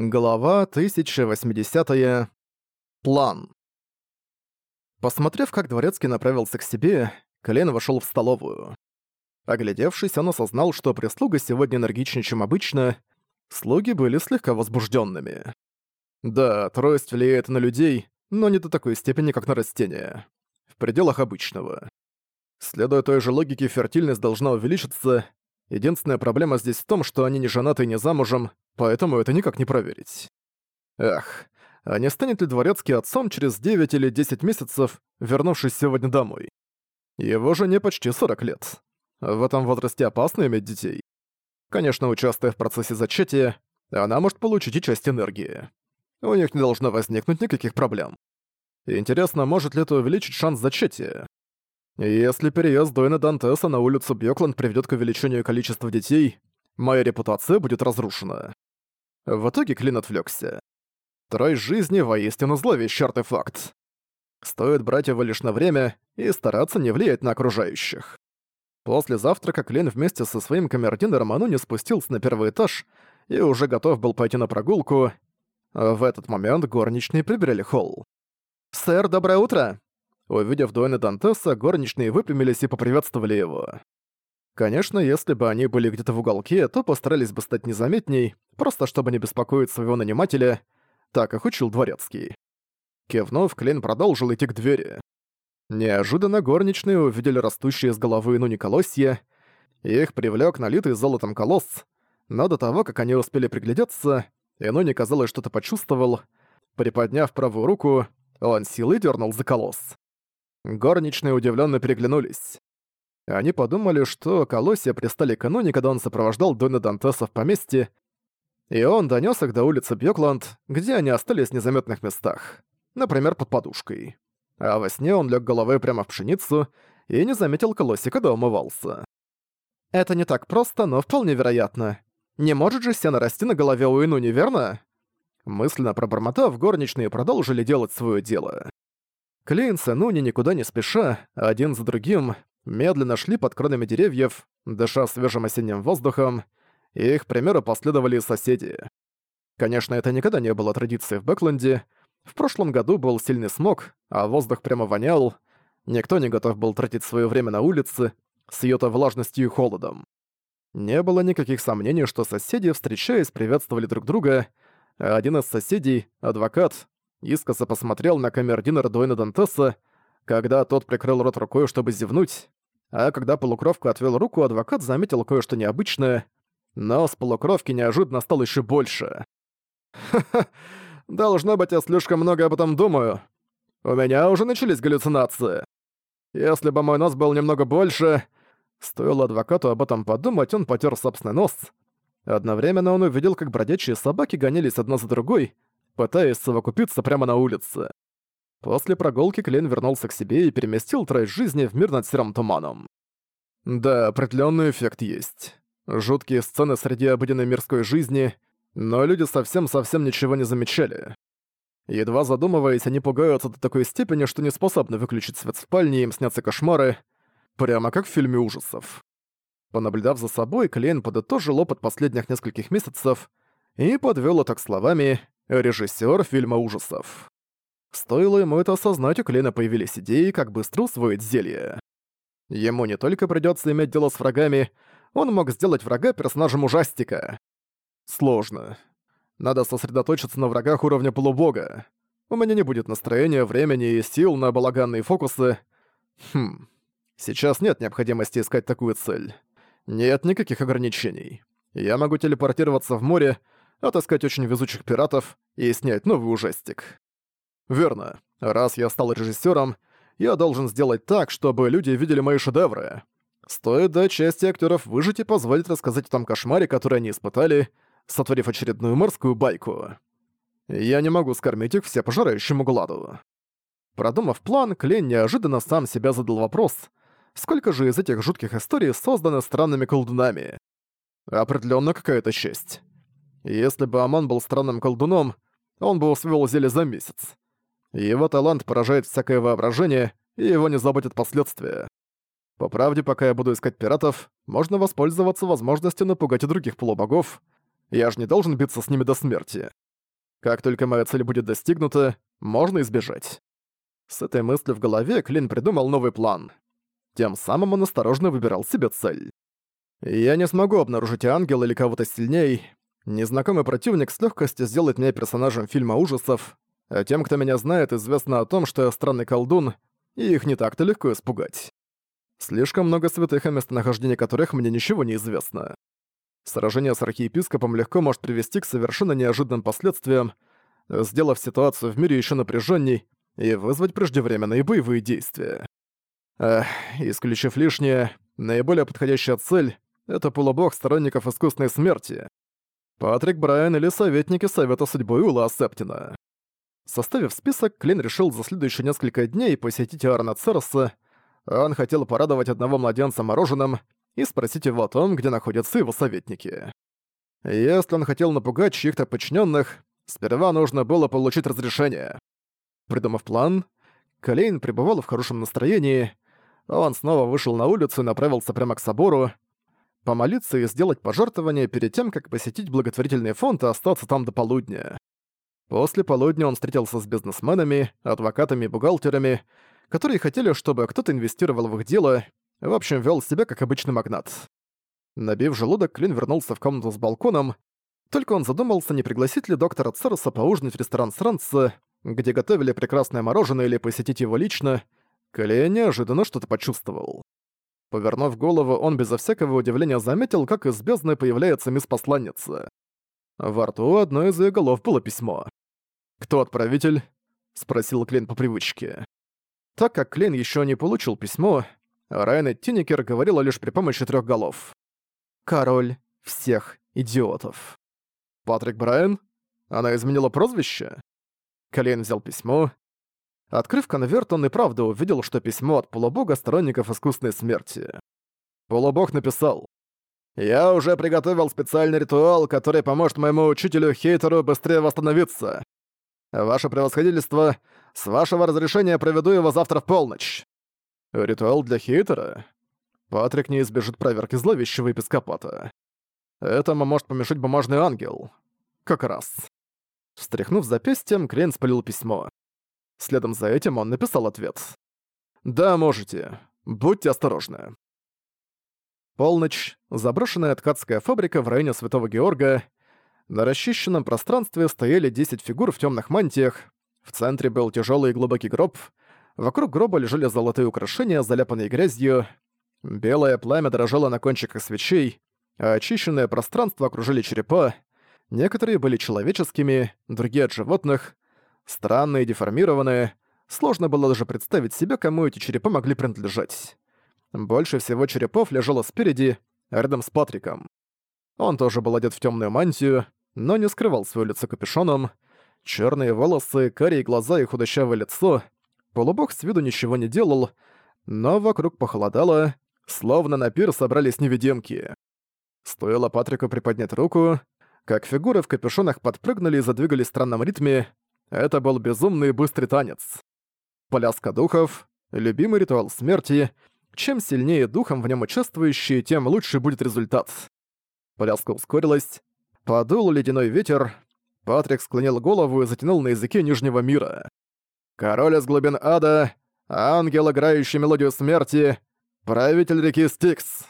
Глава 1080. -е. План. Посмотрев, как Дворецкий направился к себе, Клейн вошел в столовую. Оглядевшись, он осознал, что прислуга сегодня энергичнее, чем обычно. Слуги были слегка возбужденными. Да, трость влияет на людей, но не до такой степени, как на растения. В пределах обычного. Следуя той же логике, фертильность должна увеличиться. Единственная проблема здесь в том, что они не женаты и не замужем, поэтому это никак не проверить. Эх, а не станет ли дворецкий отцом через 9 или 10 месяцев, вернувшись сегодня домой? Его жене почти 40 лет. В этом возрасте опасно иметь детей. Конечно, участвуя в процессе зачатия, она может получить и часть энергии. У них не должно возникнуть никаких проблем. Интересно, может ли это увеличить шанс зачатия? Если переезд Дуэна Дантеса на улицу Бьёкланд приведёт к увеличению количества детей, моя репутация будет разрушена. В итоге Клин отвлекся. Трой жизни воистину зловещий артефакт. Стоит брать его лишь на время и стараться не влиять на окружающих. После завтрака Клин вместе со своим камердинером Ануни спустился на первый этаж и уже готов был пойти на прогулку. В этот момент горничные прибрели холл. «Сэр, доброе утро!» Увидев Дуэна Дантеса, горничные выпрямились и поприветствовали его. Конечно, если бы они были где-то в уголке, то постарались бы стать незаметней, просто чтобы не беспокоить своего нанимателя, так их учил дворецкий. Кивнув, Клейн продолжил идти к двери. Неожиданно горничные увидели растущие из головы ну колосья, их привлёк налитый золотом колосс, но до того, как они успели приглядеться, Инуни, казалось, что-то почувствовал. Приподняв правую руку, он силой дернул за колосс. Горничные удивленно переглянулись. Они подумали, что колосья пристали к кануне, когда он сопровождал Дона Дантеса в поместье, и он донёс их до улицы Бьёкланд, где они остались в незаметных местах, например, под подушкой. А во сне он лёг головой прямо в пшеницу и не заметил колосья, когда умывался. Это не так просто, но вполне вероятно. Не может же сено расти на голове у инуни, верно? Мысленно пробормотав, горничные продолжили делать своё дело. Клейнс и Нуни никуда не спеша, один за другим, медленно шли под кронами деревьев, дыша свежим осенним воздухом, и их примеру последовали соседи. Конечно, это никогда не было традицией в Бэкленде. В прошлом году был сильный смог, а воздух прямо вонял. Никто не готов был тратить свое время на улице с ее-то влажностью и холодом. Не было никаких сомнений, что соседи, встречаясь, приветствовали друг друга, один из соседей, адвокат, искоса посмотрел на камердинера Дуэна Дантеса, когда тот прикрыл рот рукой, чтобы зевнуть. А когда полукровка отвел руку, адвокат заметил кое-что необычное, но с полукровки неожиданно стало еще больше. «Ха-ха, должно быть, я слишком много об этом думаю. У меня уже начались галлюцинации. Если бы мой нос был немного больше...» Стоило адвокату об этом подумать, он потер собственный нос. Одновременно он увидел, как бродячие собаки гонялись одна за другой, пытаясь совокупиться прямо на улице. После прогулки Клин вернулся к себе и переместил трость жизни в мир над серым туманом. Да, определенный эффект есть. Жуткие сцены среди обыденной мирской жизни, но люди совсем-совсем ничего не замечали. Едва задумываясь, они пугаются до такой степени, что не способны выключить свет в спальне, им снятся кошмары, прямо как в фильме ужасов. Понаблюдав за собой, Клейн подытожил опыт последних нескольких месяцев и подвёл это к словами «режиссёр фильма ужасов». Стоило ему это осознать, у Клина появились идеи, как быстро усвоить зелье. Ему не только придётся иметь дело с врагами, он мог сделать врага персонажем ужастика. Сложно. Надо сосредоточиться на врагах уровня полубога. У меня не будет настроения, времени и сил на балаганные фокусы. Хм. Сейчас нет необходимости искать такую цель. Нет никаких ограничений. Я могу телепортироваться в море, отыскать очень везучих пиратов и снять новый ужастик. Верно. Раз я стал режиссером, я должен сделать так, чтобы люди видели мои шедевры. Стоит дать части актеров выжить и позволить рассказать о том кошмаре, который они испытали, сотворив очередную морскую байку. Я не могу скормить их все пожирающему гладу. Продумав план, Клен неожиданно сам себя задал вопрос, сколько же из этих жутких историй создано странными колдунами. Определенно какая-то честь. Если бы Аман был странным колдуном, он бы усвоил зелье за месяц. Его талант поражает всякое воображение, и его не заботят последствия. По правде, пока я буду искать пиратов, можно воспользоваться возможностью напугать и других полубогов. Я же не должен биться с ними до смерти. Как только моя цель будет достигнута, можно избежать. С этой мыслью в голове Клин придумал новый план. Тем самым он осторожно выбирал себе цель. Я не смогу обнаружить ангела или кого-то сильней. Незнакомый противник с легкостью сделает меня персонажем фильма ужасов, а тем, кто меня знает, известно о том, что я странный колдун, и их не так-то легко испугать. Слишком много святых, о местонахождении которых мне ничего не известно. Сражение с архиепископом легко может привести к совершенно неожиданным последствиям, сделав ситуацию в мире еще напряженней и вызвать преждевременные боевые действия. Эх, исключив лишнее, наиболее подходящая цель — это полубог сторонников искусственной смерти. Патрик Брайан или советники Совета Судьбы Ула Септина. Составив список, Клин решил за следующие несколько дней посетить Арна Церса. Он хотел порадовать одного младенца мороженым и спросить его о том, где находятся его советники. Если он хотел напугать чьих-то подчиненных, сперва нужно было получить разрешение. Придумав план, Калейн пребывал в хорошем настроении. Он снова вышел на улицу и направился прямо к собору, помолиться и сделать пожертвование перед тем, как посетить благотворительный фонд и остаться там до полудня. После полудня он встретился с бизнесменами, адвокатами и бухгалтерами, которые хотели, чтобы кто-то инвестировал в их дело, в общем, вел себя как обычный магнат. Набив желудок, Клин вернулся в комнату с балконом, только он задумался, не пригласить ли доктора Церса поужинать в ресторан Сранца, где готовили прекрасное мороженое или посетить его лично, Клин неожиданно что-то почувствовал. Повернув голову, он безо всякого удивления заметил, как из бездны появляется мисс-посланница. Во рту одной из её голов было письмо. «Кто отправитель?» — спросил Клейн по привычке. Так как Клейн еще не получил письмо, Райан Тинникер говорила лишь при помощи трех голов. «Король всех идиотов». «Патрик Брайан? Она изменила прозвище?» Клейн взял письмо. Открыв конверт, он и правда увидел, что письмо от полубога сторонников искусственной смерти. Полубог написал я уже приготовил специальный ритуал, который поможет моему учителю Хейтеру быстрее восстановиться. Ваше превосходительство, с вашего разрешения проведу его завтра в полночь. Ритуал для Хейтера? Патрик не избежит проверки зловещего епископата. Этому может помешать бумажный ангел. Как раз. Встряхнув запястьем, Крейн спалил письмо. Следом за этим он написал ответ. «Да, можете. Будьте осторожны». Полночь, заброшенная ткацкая фабрика в районе Святого Георга. На расчищенном пространстве стояли 10 фигур в темных мантиях. В центре был тяжелый и глубокий гроб. Вокруг гроба лежали золотые украшения, заляпанные грязью. Белое пламя дрожало на кончиках свечей, а очищенное пространство окружили черепа. Некоторые были человеческими, другие от животных. Странные, деформированные. Сложно было даже представить себе, кому эти черепа могли принадлежать. Больше всего черепов лежало спереди, рядом с Патриком. Он тоже был одет в темную мантию, но не скрывал свое лицо капюшоном. Черные волосы, карие глаза и худощавое лицо. Полубог с виду ничего не делал, но вокруг похолодало, словно на пир собрались невидимки. Стоило Патрику приподнять руку, как фигуры в капюшонах подпрыгнули и задвигались в странном ритме. Это был безумный быстрый танец. Пляска духов, любимый ритуал смерти — чем сильнее духом в нем участвующие, тем лучше будет результат. Пляска ускорилась. Подул ледяной ветер. Патрик склонил голову и затянул на языке Нижнего мира. Король из глубин ада, ангел, играющий мелодию смерти, правитель реки Стикс.